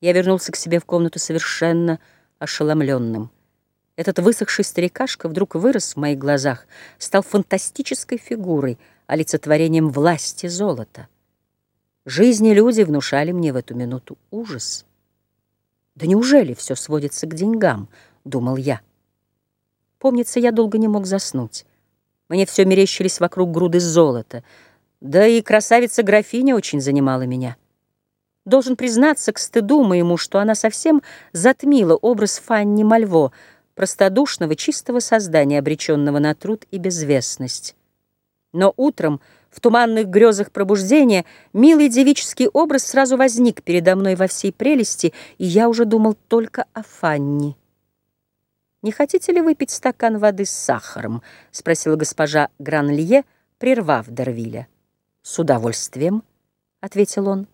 Я вернулся к себе в комнату совершенно ошеломленным. Этот высохший старикашка вдруг вырос в моих глазах, стал фантастической фигурой, олицетворением власти золота. Жизни люди внушали мне в эту минуту ужас. «Да неужели все сводится к деньгам?» — думал я. Помнится, я долго не мог заснуть. Мне все мерещились вокруг груды золота, да и красавица-графиня очень занимала меня. Должен признаться к стыду моему, что она совсем затмила образ Фанни Мальво, простодушного, чистого создания, обреченного на труд и безвестность. Но утром, в туманных грезах пробуждения, милый девический образ сразу возник передо мной во всей прелести, и я уже думал только о Фанни. «Не хотите ли выпить стакан воды с сахаром?» — спросила госпожа Гранлье, прервав Дервиля. «С удовольствием», — ответил он.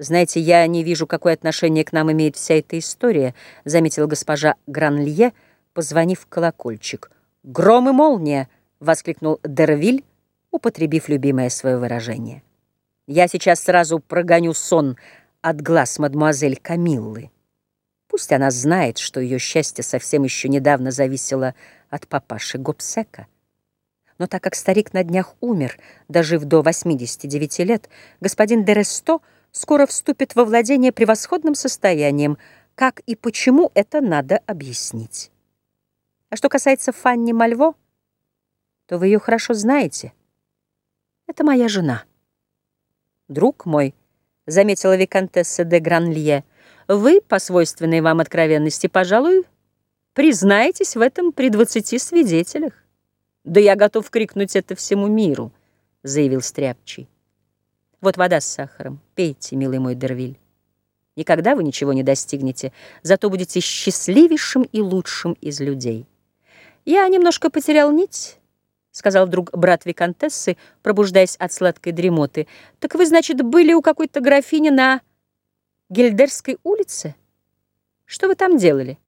«Знаете, я не вижу, какое отношение к нам имеет вся эта история», заметила госпожа Гранлье, позвонив в колокольчик. «Гром и молния!» — воскликнул Дервиль, употребив любимое свое выражение. «Я сейчас сразу прогоню сон от глаз мадемуазель Камиллы. Пусть она знает, что ее счастье совсем еще недавно зависело от папаши Гобсека. Но так как старик на днях умер, дожив до 89 лет, господин Дересто — скоро вступит во владение превосходным состоянием. Как и почему это надо объяснить. А что касается Фанни Мальво, то вы ее хорошо знаете. Это моя жена. Друг мой, — заметила виконтесса де Гранлье, — вы, по свойственной вам откровенности, пожалуй, признаетесь в этом при двадцати свидетелях. Да я готов крикнуть это всему миру, — заявил Стряпчий. Вот вода с сахаром. Пейте, милый мой Дервиль. Никогда вы ничего не достигнете, зато будете счастливейшим и лучшим из людей. Я немножко потерял нить, — сказал вдруг брат Викантессы, пробуждаясь от сладкой дремоты. Так вы, значит, были у какой-то графини на Гельдерской улице? Что вы там делали?